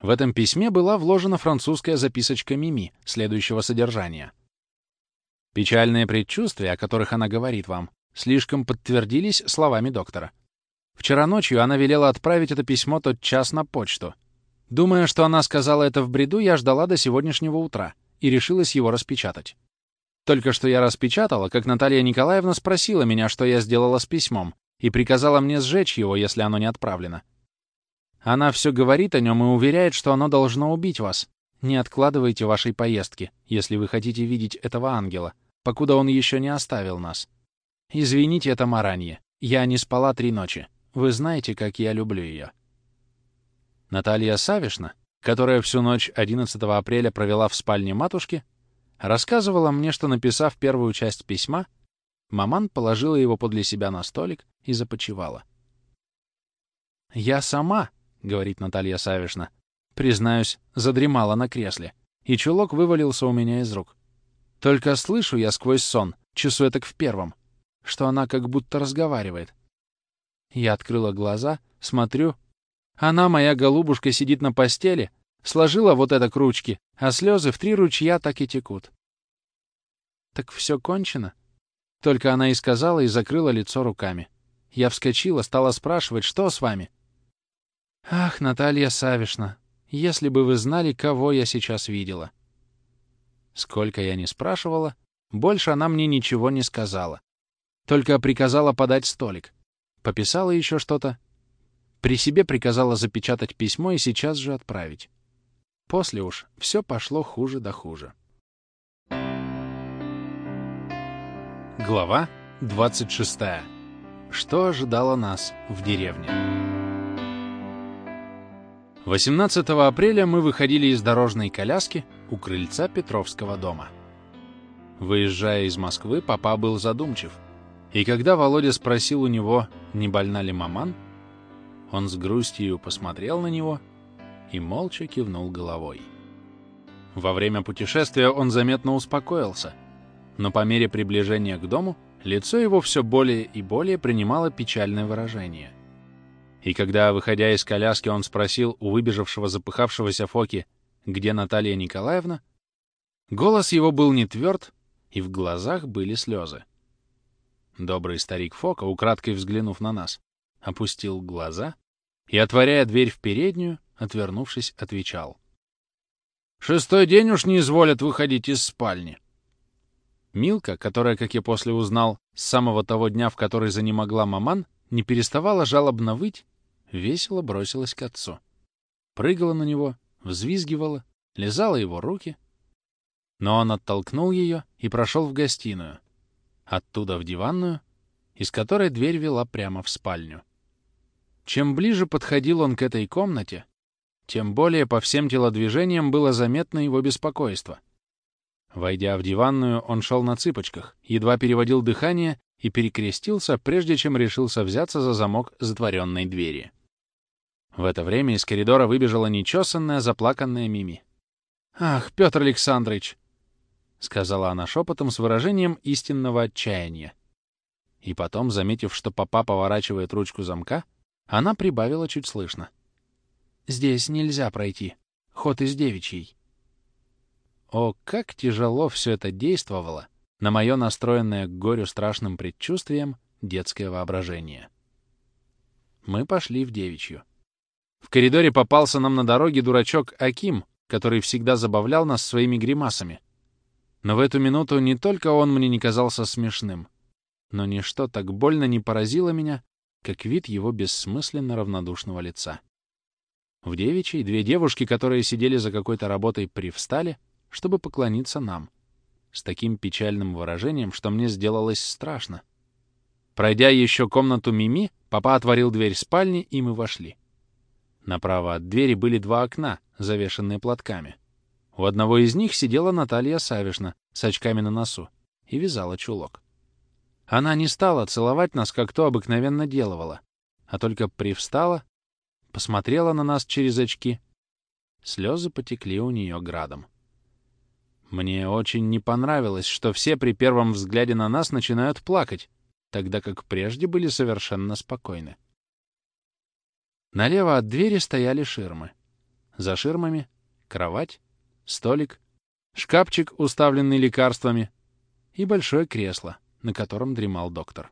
В этом письме была вложена французская записочка Мими следующего содержания. Печальные предчувствия, о которых она говорит вам, слишком подтвердились словами доктора. Вчера ночью она велела отправить это письмо тот час на почту. Думая, что она сказала это в бреду, я ждала до сегодняшнего утра и решилась его распечатать. Только что я распечатала, как Наталья Николаевна спросила меня, что я сделала с письмом, и приказала мне сжечь его, если оно не отправлено. Она все говорит о нем и уверяет, что оно должно убить вас. Не откладывайте вашей поездки, если вы хотите видеть этого ангела, покуда он еще не оставил нас. Извините это маранье. Я не спала три ночи. Вы знаете, как я люблю ее. Наталья Савишна, которая всю ночь 11 апреля провела в спальне матушки, рассказывала мне, что, написав первую часть письма, маман положила его подле себя на столик и започивала. «Я сама», — говорит Наталья Савишна, — признаюсь, задремала на кресле, и чулок вывалился у меня из рук. Только слышу я сквозь сон, часу этак в первом, что она как будто разговаривает. Я открыла глаза, смотрю. Она, моя голубушка, сидит на постели, сложила вот это к ручке, а слезы в три ручья так и текут. Так все кончено. Только она и сказала, и закрыла лицо руками. Я вскочила, стала спрашивать, что с вами? Ах, Наталья Савишна, если бы вы знали, кого я сейчас видела. Сколько я не спрашивала, больше она мне ничего не сказала. Только приказала подать столик. Пописала еще что-то. При себе приказала запечатать письмо и сейчас же отправить. После уж все пошло хуже да хуже. Глава 26. Что ожидало нас в деревне? 18 апреля мы выходили из дорожной коляски у крыльца Петровского дома. Выезжая из Москвы, папа был задумчив — и когда Володя спросил у него, не больна ли маман, он с грустью посмотрел на него и молча кивнул головой. Во время путешествия он заметно успокоился, но по мере приближения к дому лицо его все более и более принимало печальное выражение. И когда, выходя из коляски, он спросил у выбежавшего запыхавшегося Фоки, где Наталья Николаевна, голос его был не тверд, и в глазах были слезы. Добрый старик Фока, украдкой взглянув на нас, опустил глаза и, отворяя дверь в переднюю, отвернувшись, отвечал. «Шестой день уж не изволят выходить из спальни». Милка, которая, как я после узнал, с самого того дня, в который занемогла маман, не переставала жалобно выть, весело бросилась к отцу. Прыгала на него, взвизгивала, лизала его руки. Но он оттолкнул ее и прошел в гостиную, оттуда в диванную, из которой дверь вела прямо в спальню. Чем ближе подходил он к этой комнате, тем более по всем телодвижениям было заметно его беспокойство. Войдя в диванную, он шел на цыпочках, едва переводил дыхание и перекрестился, прежде чем решился взяться за замок затворенной двери. В это время из коридора выбежала нечесанная, заплаканная Мими. «Ах, Петр Александрович!» — сказала она шепотом с выражением истинного отчаяния. И потом, заметив, что папа поворачивает ручку замка, она прибавила чуть слышно. «Здесь нельзя пройти. Ход из девичьей». О, как тяжело все это действовало на мое настроенное к горю страшным предчувствием детское воображение. Мы пошли в девичью. В коридоре попался нам на дороге дурачок Аким, который всегда забавлял нас своими гримасами — но в эту минуту не только он мне не казался смешным, но ничто так больно не поразило меня, как вид его бессмысленно равнодушного лица. В девичьей две девушки, которые сидели за какой-то работой, привстали, чтобы поклониться нам, с таким печальным выражением, что мне сделалось страшно. Пройдя еще комнату Мими, папа отворил дверь спальни, и мы вошли. Направо от двери были два окна, завешенные платками — у одного из них сидела Наталья Савишна с очками на носу и вязала чулок. Она не стала целовать нас, как то обыкновенно делала, а только привстала, посмотрела на нас через очки. Слезы потекли у нее градом. Мне очень не понравилось, что все при первом взгляде на нас начинают плакать, тогда как прежде были совершенно спокойны. Налево от двери стояли ширмы. За ширмами — кровать, столик, шкафчик, уставленный лекарствами, и большое кресло, на котором дремал доктор.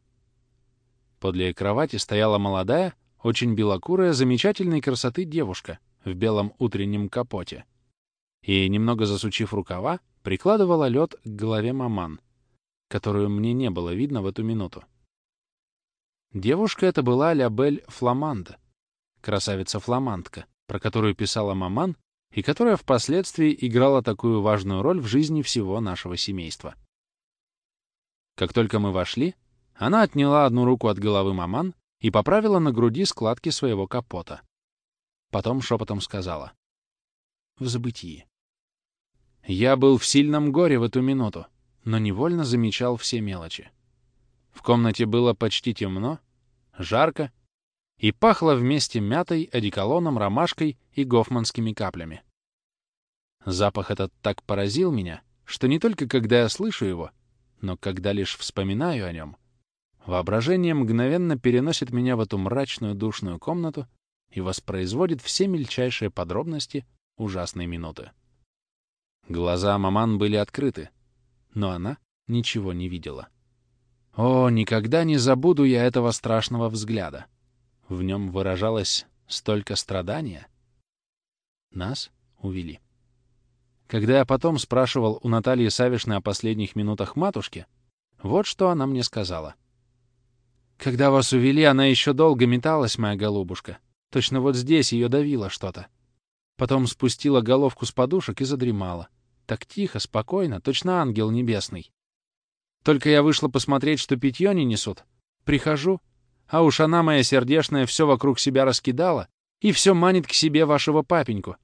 Подле кровати стояла молодая, очень белокурая, замечательной красоты девушка в белом утреннем капоте. И, немного засучив рукава, прикладывала лед к голове маман, которую мне не было видно в эту минуту. Девушка эта была Лябель Фламанда, красавица-фламандка, про которую писала маман и которая впоследствии играла такую важную роль в жизни всего нашего семейства. Как только мы вошли, она отняла одну руку от головы маман и поправила на груди складки своего капота. Потом шепотом сказала. В забытии. Я был в сильном горе в эту минуту, но невольно замечал все мелочи. В комнате было почти темно, жарко и пахло вместе мятой, одеколоном, ромашкой и гофманскими каплями. Запах этот так поразил меня, что не только когда я слышу его, но когда лишь вспоминаю о нем, воображение мгновенно переносит меня в эту мрачную душную комнату и воспроизводит все мельчайшие подробности ужасной минуты. Глаза маман были открыты, но она ничего не видела. О, никогда не забуду я этого страшного взгляда. В нем выражалось столько страдания. Нас увели. Когда я потом спрашивал у Натальи Савишны о последних минутах матушки, вот что она мне сказала. «Когда вас увели, она еще долго металась, моя голубушка. Точно вот здесь ее давило что-то. Потом спустила головку с подушек и задремала. Так тихо, спокойно, точно ангел небесный. Только я вышла посмотреть, что питье не несут. Прихожу, а уж она, моя сердешная, все вокруг себя раскидала и все манит к себе вашего папеньку.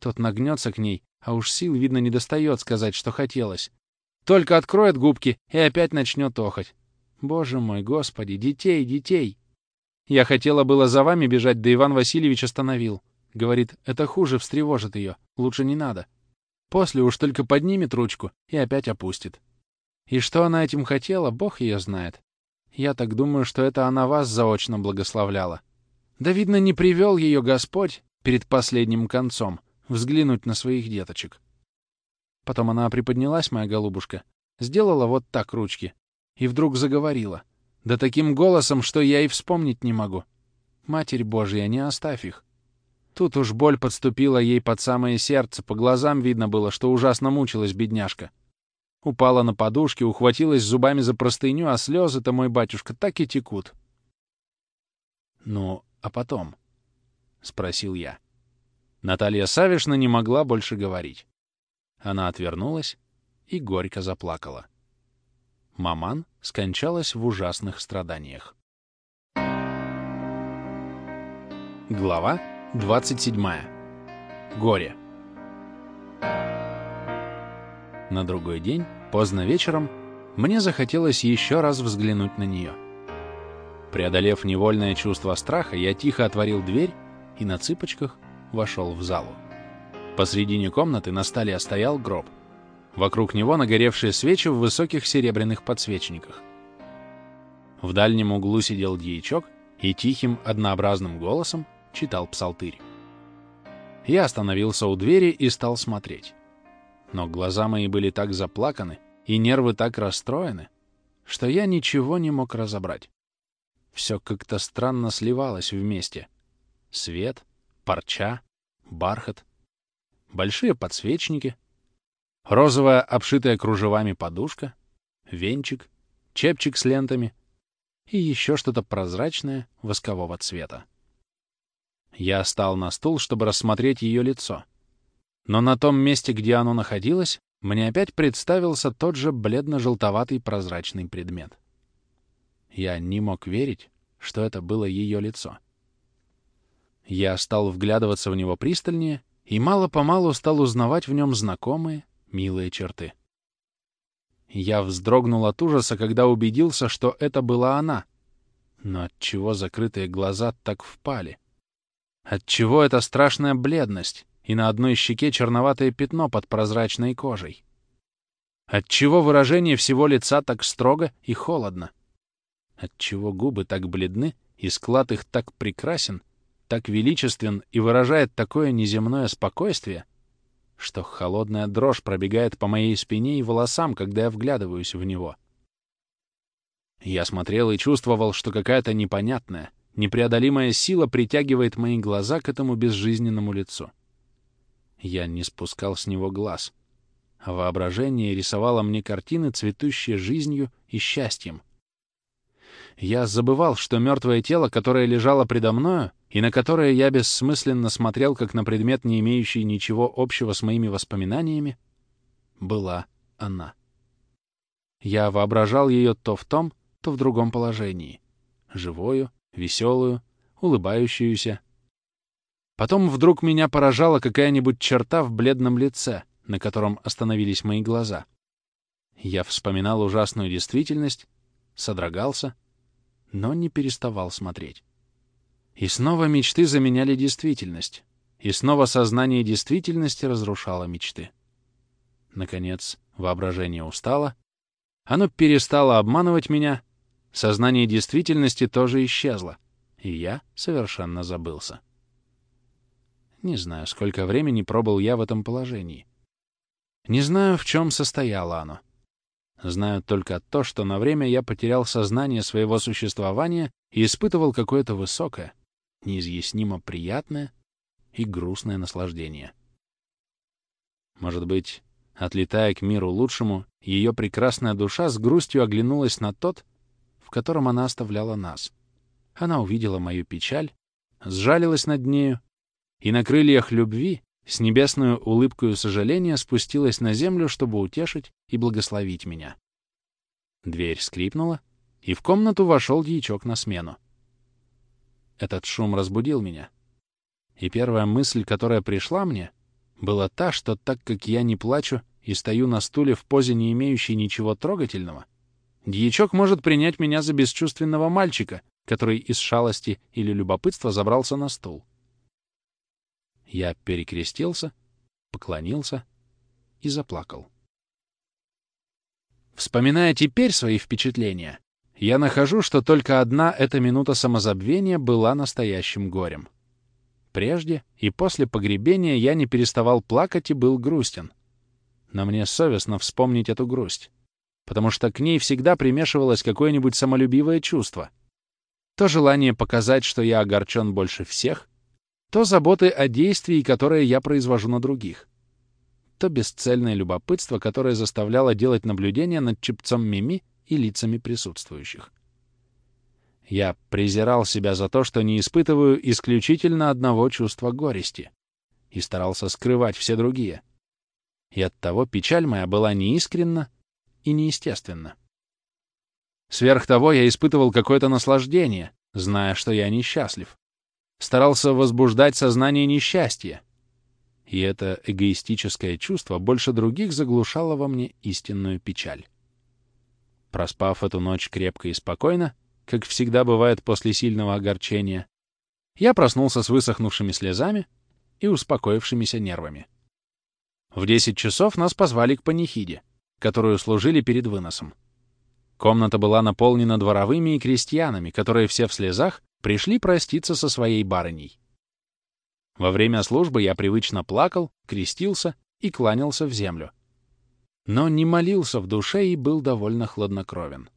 Тот нагнется к ней, а уж сил, видно, не достает сказать, что хотелось. Только откроет губки и опять начнет охоть. Боже мой, господи, детей, детей! Я хотела было за вами бежать, да Иван Васильевич остановил. Говорит, это хуже, встревожит ее, лучше не надо. После уж только поднимет ручку и опять опустит. И что она этим хотела, бог ее знает. Я так думаю, что это она вас заочно благословляла. Да, видно, не привел ее Господь перед последним концом взглянуть на своих деточек. Потом она приподнялась, моя голубушка, сделала вот так ручки и вдруг заговорила. Да таким голосом, что я и вспомнить не могу. Матерь Божья, не оставь их. Тут уж боль подступила ей под самое сердце, по глазам видно было, что ужасно мучилась бедняжка. Упала на подушки, ухватилась зубами за простыню, а слезы-то, мой батюшка, так и текут. «Ну, а потом?» — спросил я. Наталья Савишна не могла больше говорить. Она отвернулась и горько заплакала. Маман скончалась в ужасных страданиях. Глава 27. Горе. На другой день, поздно вечером, мне захотелось еще раз взглянуть на нее. Преодолев невольное чувство страха, я тихо отворил дверь и на цыпочках вошел в залу. Посредине комнаты на столе стоял гроб. Вокруг него нагоревшие свечи в высоких серебряных подсвечниках. В дальнем углу сидел дьячок и тихим, однообразным голосом читал псалтырь. Я остановился у двери и стал смотреть. Но глаза мои были так заплаканы, и нервы так расстроены, что я ничего не мог разобрать. Все как-то странно сливалось вместе. Свет, парча, бархат, большие подсвечники, розовая, обшитая кружевами подушка, венчик, чепчик с лентами и еще что-то прозрачное воскового цвета. Я стал на стул, чтобы рассмотреть ее лицо. Но на том месте, где оно находилось, мне опять представился тот же бледно-желтоватый прозрачный предмет. Я не мог верить, что это было ее лицо. Я стал вглядываться в него пристальнее и мало-помалу стал узнавать в нем знакомые, милые черты. Я вздрогнул от ужаса, когда убедился, что это была она. Но отчего закрытые глаза так впали? Отчего эта страшная бледность и на одной щеке черноватое пятно под прозрачной кожей? Отчего выражение всего лица так строго и холодно? Отчего губы так бледны и склад их так прекрасен, так величествен и выражает такое неземное спокойствие, что холодная дрожь пробегает по моей спине и волосам, когда я вглядываюсь в него. Я смотрел и чувствовал, что какая-то непонятная, непреодолимая сила притягивает мои глаза к этому безжизненному лицу. Я не спускал с него глаз, а воображение рисовало мне картины, цветущие жизнью и счастьем. Я забывал, что мертвое тело, которое лежало предо мною, и на которое я бессмысленно смотрел, как на предмет, не имеющий ничего общего с моими воспоминаниями, была она. Я воображал ее то в том, то в другом положении. Живую, веселую, улыбающуюся. Потом вдруг меня поражала какая-нибудь черта в бледном лице, на котором остановились мои глаза. Я вспоминал ужасную действительность, содрогался, но не переставал смотреть. И снова мечты заменяли действительность, и снова сознание действительности разрушало мечты. Наконец, воображение устало, оно перестало обманывать меня — Сознание действительности тоже исчезло, и я совершенно забылся. Не знаю, сколько времени пробыл я в этом положении. Не знаю, в чем состояло оно. Знаю только то, что на время я потерял сознание своего существования и испытывал какое-то высокое, неизъяснимо приятное и грустное наслаждение. Может быть, отлетая к миру лучшему, ее прекрасная душа с грустью оглянулась на тот, котором она оставляла нас. Она увидела мою печаль, сжалилась над нею, и на крыльях любви с небесную улыбкою сожаления спустилась на землю, чтобы утешить и благословить меня. Дверь скрипнула, и в комнату вошел дьячок на смену. Этот шум разбудил меня. И первая мысль, которая пришла мне, была та, что так как я не плачу и стою на стуле в позе, не имеющей ничего трогательного, Дьячок может принять меня за бесчувственного мальчика, который из шалости или любопытства забрался на стул. Я перекрестился, поклонился и заплакал. Вспоминая теперь свои впечатления, я нахожу, что только одна эта минута самозабвения была настоящим горем. Прежде и после погребения я не переставал плакать и был грустен. Но мне совестно вспомнить эту грусть потому что к ней всегда примешивалось какое-нибудь самолюбивое чувство. То желание показать, что я огорчен больше всех, то заботы о действии, которые я произвожу на других, то бесцельное любопытство, которое заставляло делать наблюдения над чепцом Мими и лицами присутствующих. Я презирал себя за то, что не испытываю исключительно одного чувства горести, и старался скрывать все другие. И оттого печаль моя была неискренна и неестественно. Сверх того, я испытывал какое-то наслаждение, зная, что я несчастлив. Старался возбуждать сознание несчастья. И это эгоистическое чувство больше других заглушало во мне истинную печаль. Проспав эту ночь крепко и спокойно, как всегда бывает после сильного огорчения, я проснулся с высохнувшими слезами и успокоившимися нервами. В десять часов нас позвали к панихиде — которую служили перед выносом. Комната была наполнена дворовыми и крестьянами, которые все в слезах пришли проститься со своей барыней. Во время службы я привычно плакал, крестился и кланялся в землю. Но не молился в душе и был довольно хладнокровен.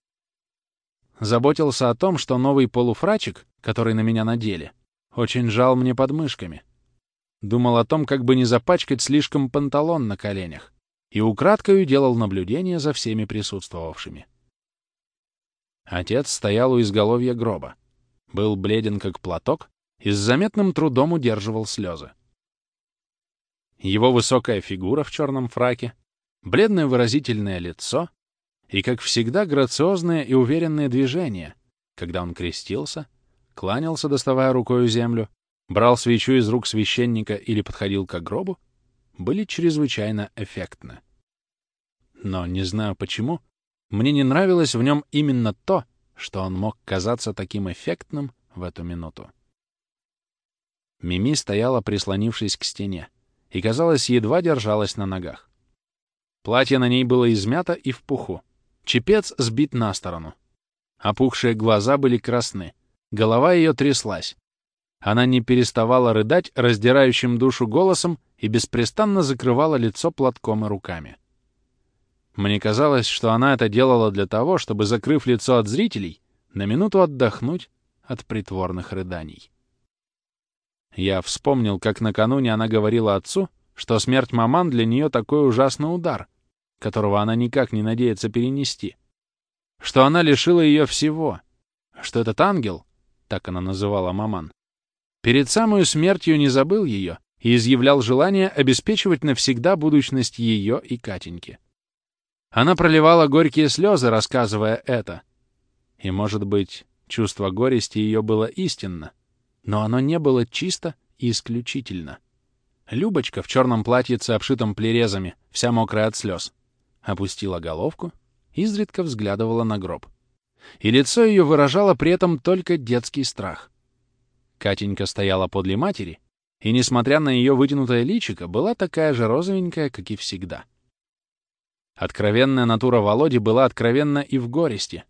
Заботился о том, что новый полуфрачик, который на меня надели, очень жал мне подмышками. Думал о том, как бы не запачкать слишком панталон на коленях и украдкою делал наблюдение за всеми присутствовавшими. Отец стоял у изголовья гроба, был бледен как платок и с заметным трудом удерживал слезы. Его высокая фигура в черном фраке, бледное выразительное лицо и, как всегда, грациозные и уверенные движения, когда он крестился, кланялся, доставая рукою землю, брал свечу из рук священника или подходил к гробу, были чрезвычайно эффектны. Но, не знаю почему, мне не нравилось в нем именно то, что он мог казаться таким эффектным в эту минуту. Мими стояла, прислонившись к стене, и, казалось, едва держалась на ногах. Платье на ней было измято и в пуху, чепец сбит на сторону. Опухшие глаза были красны, голова ее тряслась, Она не переставала рыдать раздирающим душу голосом и беспрестанно закрывала лицо платком и руками. Мне казалось, что она это делала для того, чтобы, закрыв лицо от зрителей, на минуту отдохнуть от притворных рыданий. Я вспомнил, как накануне она говорила отцу, что смерть маман для нее такой ужасный удар, которого она никак не надеется перенести, что она лишила ее всего, что этот ангел, так она называла маман, перед самой смертью не забыл ее и изъявлял желание обеспечивать навсегда будущность ее и Катеньки. Она проливала горькие слезы, рассказывая это. И, может быть, чувство горести ее было истинно, но оно не было чисто и исключительно. Любочка в черном платьице, обшитом плерезами, вся мокрая от слез, опустила головку, изредка взглядывала на гроб. И лицо ее выражало при этом только детский страх. Катенька стояла подле матери, и, несмотря на ее вытянутое личико, была такая же розовенькая, как и всегда. Откровенная натура Володи была откровенна и в горести.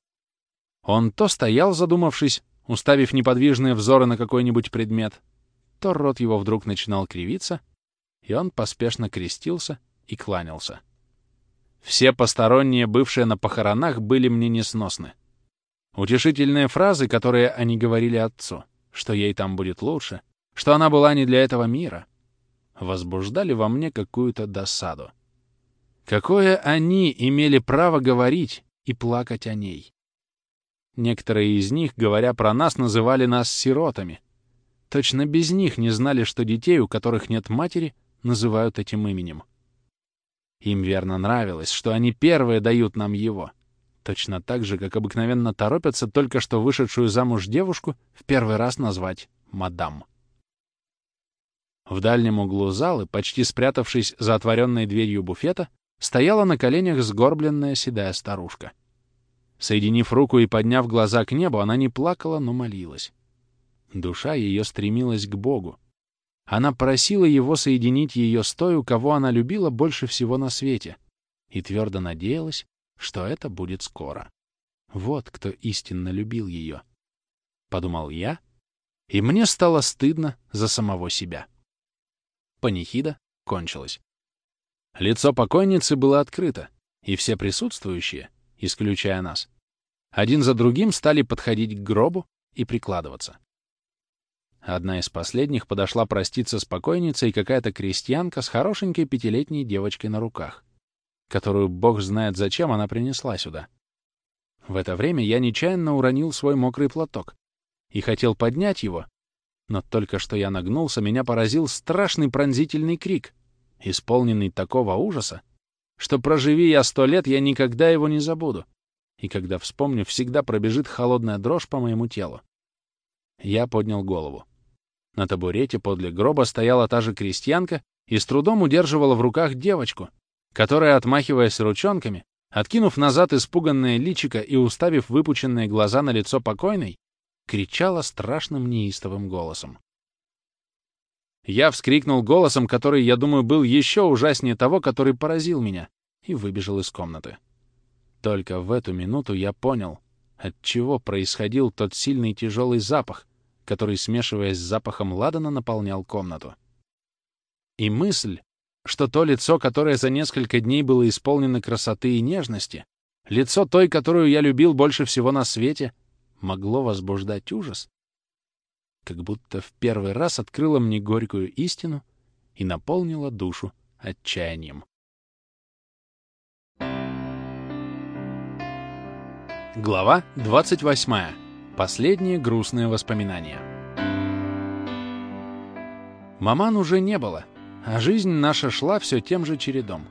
Он то стоял, задумавшись, уставив неподвижные взоры на какой-нибудь предмет, то рот его вдруг начинал кривиться, и он поспешно крестился и кланялся. Все посторонние, бывшие на похоронах, были мне несносны. Утешительные фразы, которые они говорили отцу, что ей там будет лучше, что она была не для этого мира, возбуждали во мне какую-то досаду. Какое они имели право говорить и плакать о ней? Некоторые из них, говоря про нас, называли нас сиротами. Точно без них не знали, что детей, у которых нет матери, называют этим именем. Им верно нравилось, что они первые дают нам его. Точно так же, как обыкновенно торопятся только что вышедшую замуж девушку в первый раз назвать «мадам». В дальнем углу залы, почти спрятавшись за отворенной дверью буфета, стояла на коленях сгорбленная седая старушка. Соединив руку и подняв глаза к небу, она не плакала, но молилась. Душа ее стремилась к Богу. Она просила его соединить ее с той, у кого она любила больше всего на свете, и твердо надеялась, что это будет скоро. Вот кто истинно любил ее. Подумал я, и мне стало стыдно за самого себя. Панихида кончилась. Лицо покойницы было открыто, и все присутствующие, исключая нас, один за другим стали подходить к гробу и прикладываться. Одна из последних подошла проститься с покойницей какая-то крестьянка с хорошенькой пятилетней девочкой на руках, которую бог знает зачем она принесла сюда. В это время я нечаянно уронил свой мокрый платок и хотел поднять его, но только что я нагнулся, меня поразил страшный пронзительный крик, исполненный такого ужаса, что проживи я сто лет, я никогда его не забуду. И когда вспомню, всегда пробежит холодная дрожь по моему телу. Я поднял голову. На табурете подле гроба стояла та же крестьянка и с трудом удерживала в руках девочку, которая, отмахиваясь ручонками, откинув назад испуганное личико и уставив выпученные глаза на лицо покойной, кричала страшным неистовым голосом. Я вскрикнул голосом, который, я думаю, был еще ужаснее того, который поразил меня, и выбежал из комнаты. Только в эту минуту я понял, от чего происходил тот сильный тяжелый запах, который, смешиваясь с запахом ладана, наполнял комнату. И мысль, что то лицо, которое за несколько дней было исполнено красоты и нежности, лицо той, которую я любил больше всего на свете, могло возбуждать ужас, как будто в первый раз открыла мне горькую истину и наполнила душу отчаянием. Глава 28. Последние грустные воспоминания. Маман уже не было, а жизнь наша шла все тем же чередом.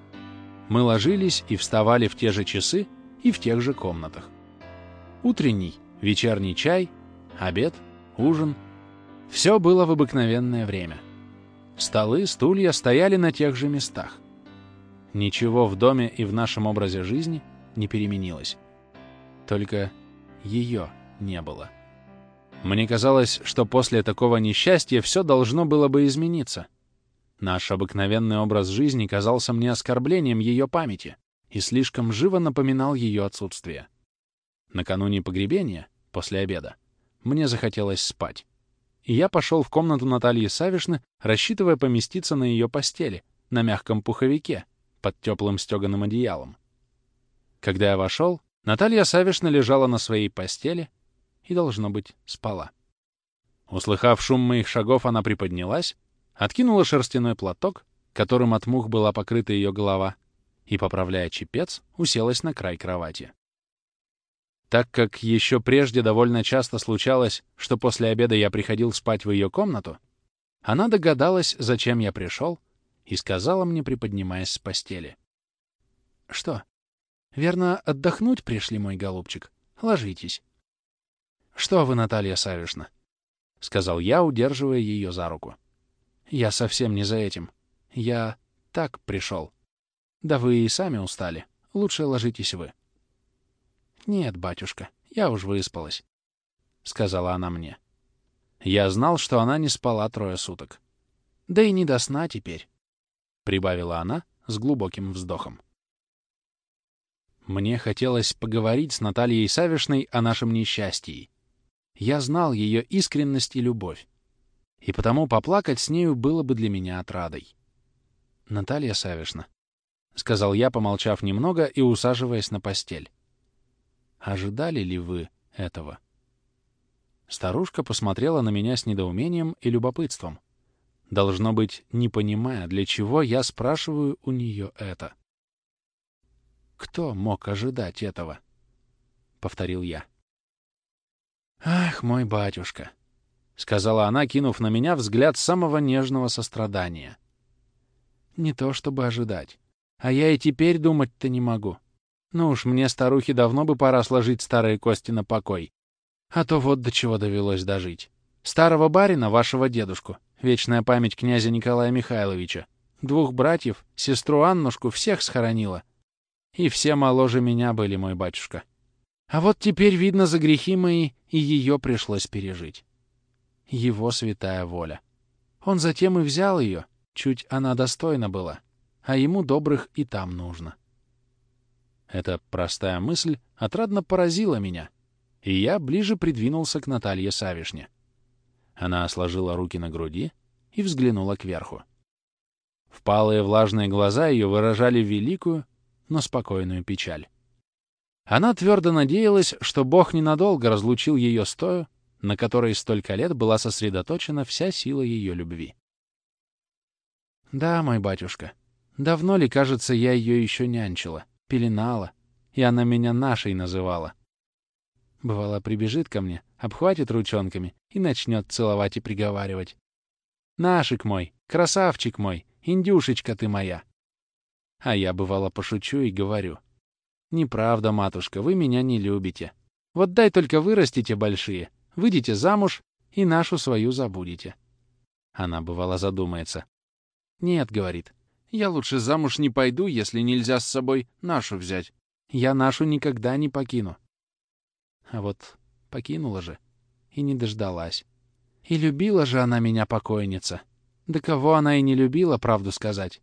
Мы ложились и вставали в те же часы и в тех же комнатах. Утренний, вечерний чай, обед, ужин — все было в обыкновенное время. Столы, стулья стояли на тех же местах. Ничего в доме и в нашем образе жизни не переменилось. Только ее не было. Мне казалось, что после такого несчастья все должно было бы измениться. Наш обыкновенный образ жизни казался мне оскорблением ее памяти и слишком живо напоминал ее отсутствие. Накануне погребения, после обеда, мне захотелось спать и я пошел в комнату Натальи Савишны, рассчитывая поместиться на ее постели, на мягком пуховике, под теплым стеганым одеялом. Когда я вошел, Наталья Савишна лежала на своей постели и, должно быть, спала. Услыхав шум моих шагов, она приподнялась, откинула шерстяной платок, которым от мух была покрыта ее голова, и, поправляя чепец, уселась на край кровати. Так как еще прежде довольно часто случалось, что после обеда я приходил спать в ее комнату, она догадалась, зачем я пришел, и сказала мне, приподнимаясь с постели. — Что? Верно, отдохнуть пришли, мой голубчик? Ложитесь. — Что вы, Наталья Савишна? — сказал я, удерживая ее за руку. — Я совсем не за этим. Я так пришел. Да вы и сами устали. Лучше ложитесь вы. — «Нет, батюшка, я уж выспалась», — сказала она мне. Я знал, что она не спала трое суток. «Да и не до сна теперь», — прибавила она с глубоким вздохом. Мне хотелось поговорить с Натальей Савишной о нашем несчастье. Я знал ее искренность и любовь, и потому поплакать с нею было бы для меня отрадой. «Наталья Савишна», — сказал я, помолчав немного и усаживаясь на постель. Ожидали ли вы этого? Старушка посмотрела на меня с недоумением и любопытством. Должно быть, не понимая, для чего я спрашиваю у нее это. «Кто мог ожидать этого?» — повторил я. «Ах, мой батюшка!» — сказала она, кинув на меня взгляд самого нежного сострадания. «Не то чтобы ожидать, а я и теперь думать-то не могу. Ну уж мне, старухе, давно бы пора сложить старые кости на покой. А то вот до чего довелось дожить. Старого барина, вашего дедушку, вечная память князя Николая Михайловича, двух братьев, сестру Аннушку, всех схоронила. И все моложе меня были, мой батюшка. А вот теперь, видно, за грехи мои и ее пришлось пережить. Его святая воля. Он затем и взял ее, чуть она достойна была, а ему добрых и там нужно. Эта простая мысль отрадно поразила меня, и я ближе придвинулся к Наталье Савишне. Она сложила руки на груди и взглянула кверху. Впалые влажные глаза ее выражали великую, но спокойную печаль. Она твердо надеялась, что Бог ненадолго разлучил ее с тою, на которой столько лет была сосредоточена вся сила ее любви. «Да, мой батюшка, давно ли, кажется, я ее еще нянчила?» Пеленала, и она меня нашей называла. Бывало, прибежит ко мне, обхватит ручонками и начнет целовать и приговаривать. «Нашик мой, красавчик мой, индюшечка ты моя!» А я, бывало, пошучу и говорю. «Неправда, матушка, вы меня не любите. Вот дай только вырастите большие, выйдете замуж и нашу свою забудете». Она, бывало, задумается. «Нет», — говорит, я лучше замуж не пойду, если нельзя с собой нашу взять. Я нашу никогда не покину. А вот покинула же и не дождалась. И любила же она меня, покойница. Да кого она и не любила, правду сказать.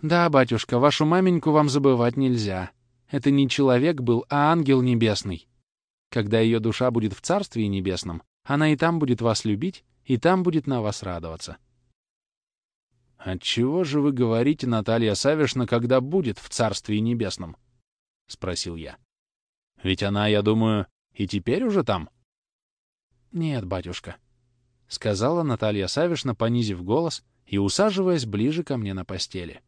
Да, батюшка, вашу маменьку вам забывать нельзя. Это не человек был, а ангел небесный. Когда ее душа будет в Царстве Небесном, она и там будет вас любить, и там будет на вас радоваться. «Отчего же вы говорите, Наталья Савишна, когда будет в Царстве Небесном?» — спросил я. «Ведь она, я думаю, и теперь уже там?» «Нет, батюшка», — сказала Наталья Савишна, понизив голос и усаживаясь ближе ко мне на постели.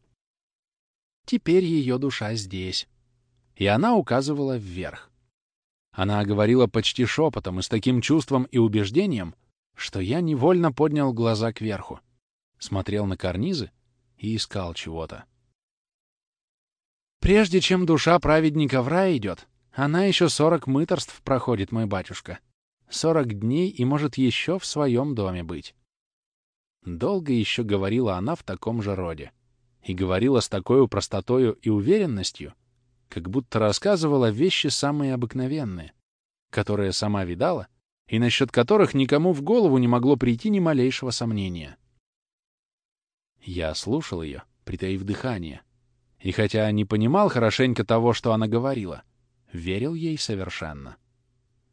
«Теперь ее душа здесь». И она указывала вверх. Она говорила почти шепотом и с таким чувством и убеждением, что я невольно поднял глаза кверху смотрел на карнизы и искал чего-то. «Прежде чем душа праведника в рай идет, она еще сорок мыторств проходит, мой батюшка. Сорок дней и может еще в своем доме быть». Долго еще говорила она в таком же роде. И говорила с такой простотою и уверенностью, как будто рассказывала вещи самые обыкновенные, которые сама видала и насчет которых никому в голову не могло прийти ни малейшего сомнения. Я слушал ее, притаив дыхание. И хотя не понимал хорошенько того, что она говорила, верил ей совершенно.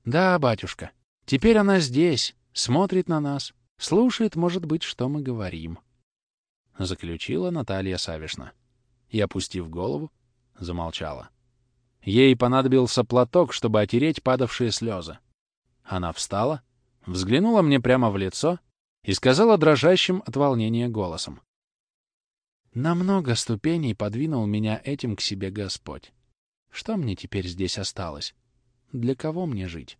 «Да, батюшка, теперь она здесь, смотрит на нас, слушает, может быть, что мы говорим. Заключила Наталья Савишна. И, опустив голову, замолчала. Ей понадобился платок, чтобы отереть падавшие слезы. Она встала, взглянула мне прямо в лицо и сказала дрожащим от волнения голосом. «На много ступеней подвинул меня этим к себе Господь. Что мне теперь здесь осталось? Для кого мне жить?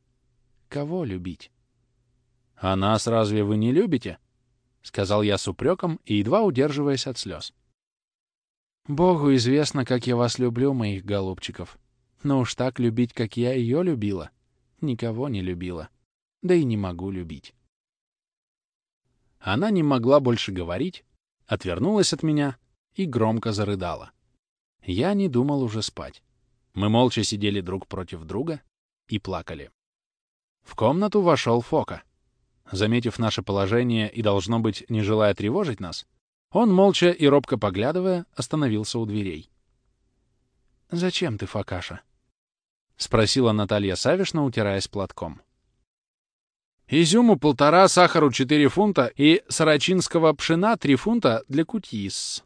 Кого любить?» «А нас разве вы не любите?» — сказал я с упреком и едва удерживаясь от слез. «Богу известно, как я вас люблю, моих голубчиков. Но уж так любить, как я ее любила, никого не любила да и не могу любить. Она не могла больше говорить, отвернулась от меня и громко зарыдала. Я не думал уже спать. Мы молча сидели друг против друга и плакали. В комнату вошел Фока. Заметив наше положение и, должно быть, не желая тревожить нас, он, молча и робко поглядывая, остановился у дверей. «Зачем ты, Фокаша?» — спросила Наталья Савишна, утираясь платком. Изюму полтора, сахару четыре фунта и сарачинского пшена три фунта для кутьис.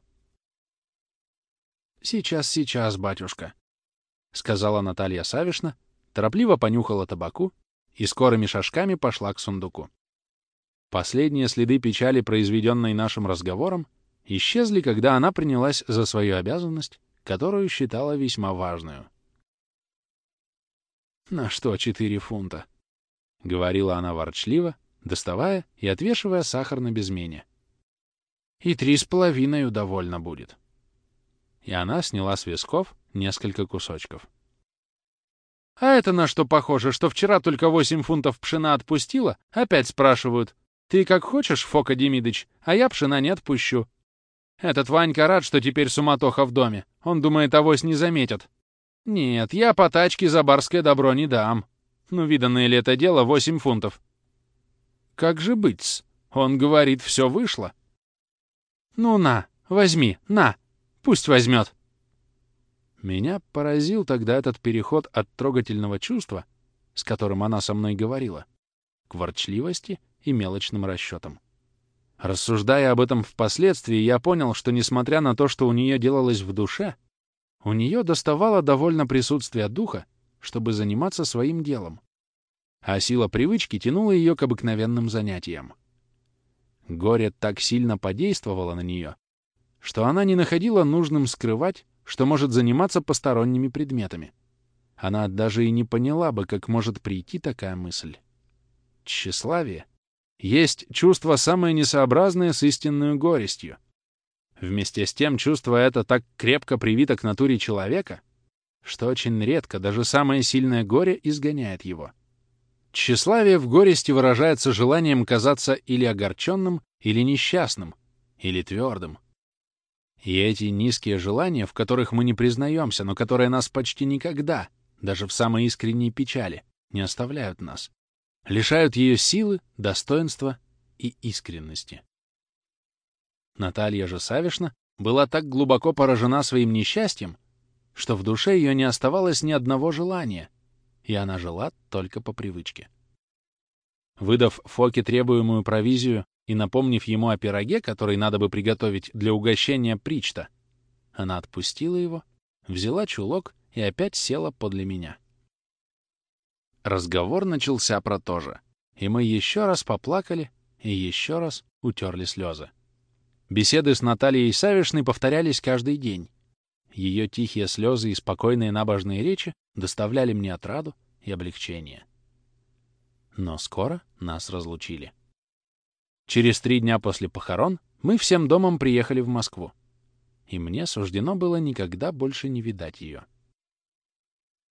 «Сейчас, сейчас, батюшка», — сказала Наталья Савишна, торопливо понюхала табаку и скорыми шажками пошла к сундуку. Последние следы печали, произведенной нашим разговором, исчезли, когда она принялась за свою обязанность, которую считала весьма важную. «На что четыре фунта?» — говорила она ворчливо, доставая и отвешивая сахар на безмене. «И три с половиной довольно будет». И она сняла с висков несколько кусочков. «А это на что похоже, что вчера только восемь фунтов пшена отпустила? Опять спрашивают. Ты как хочешь, Фока Демидыч, а я пшена не отпущу. Этот Ванька рад, что теперь суматоха в доме. Он думает, авось не заметят. Нет, я по тачке за барское добро не дам. Ну, виданное ли это дело, восемь фунтов. Как же быть-с? Он говорит, все вышло. Ну, на, возьми, на, пусть возьмет. Меня поразил тогда этот переход от трогательного чувства, с которым она со мной говорила, к ворчливости и мелочным расчетам. Рассуждая об этом впоследствии, я понял, что, несмотря на то, что у нее делалось в душе, у нее доставало довольно присутствия духа, чтобы заниматься своим делом. А сила привычки тянула ее к обыкновенным занятиям. Горе так сильно подействовало на нее, что она не находила нужным скрывать, что может заниматься посторонними предметами. Она даже и не поняла бы, как может прийти такая мысль. Тщеславие есть чувство самое несообразное с истинной горестью. Вместе с тем чувство это так крепко привито к натуре человека, что очень редко даже самое сильное горе изгоняет его. Тщеславие в горести выражается желанием казаться или огорченным, или несчастным, или твердым. И эти низкие желания, в которых мы не признаемся, но которые нас почти никогда, даже в самой искренней печали, не оставляют нас, лишают ее силы, достоинства и искренности. Наталья же Савишна была так глубоко поражена своим несчастьем, что в душе ее не оставалось ни одного желания, и она жила только по привычке. Выдав Фоке требуемую провизию и напомнив ему о пироге, который надо бы приготовить для угощения Причта, она отпустила его, взяла чулок и опять села подле меня. Разговор начался про то же, и мы еще раз поплакали и еще раз утерли слезы. Беседы с Натальей Савишной повторялись каждый день, ее тихие слезы и спокойные набожные речи доставляли мне отраду и облегчение. Но скоро нас разлучили. Через три дня после похорон мы всем домом приехали в Москву, и мне суждено было никогда больше не видать ее.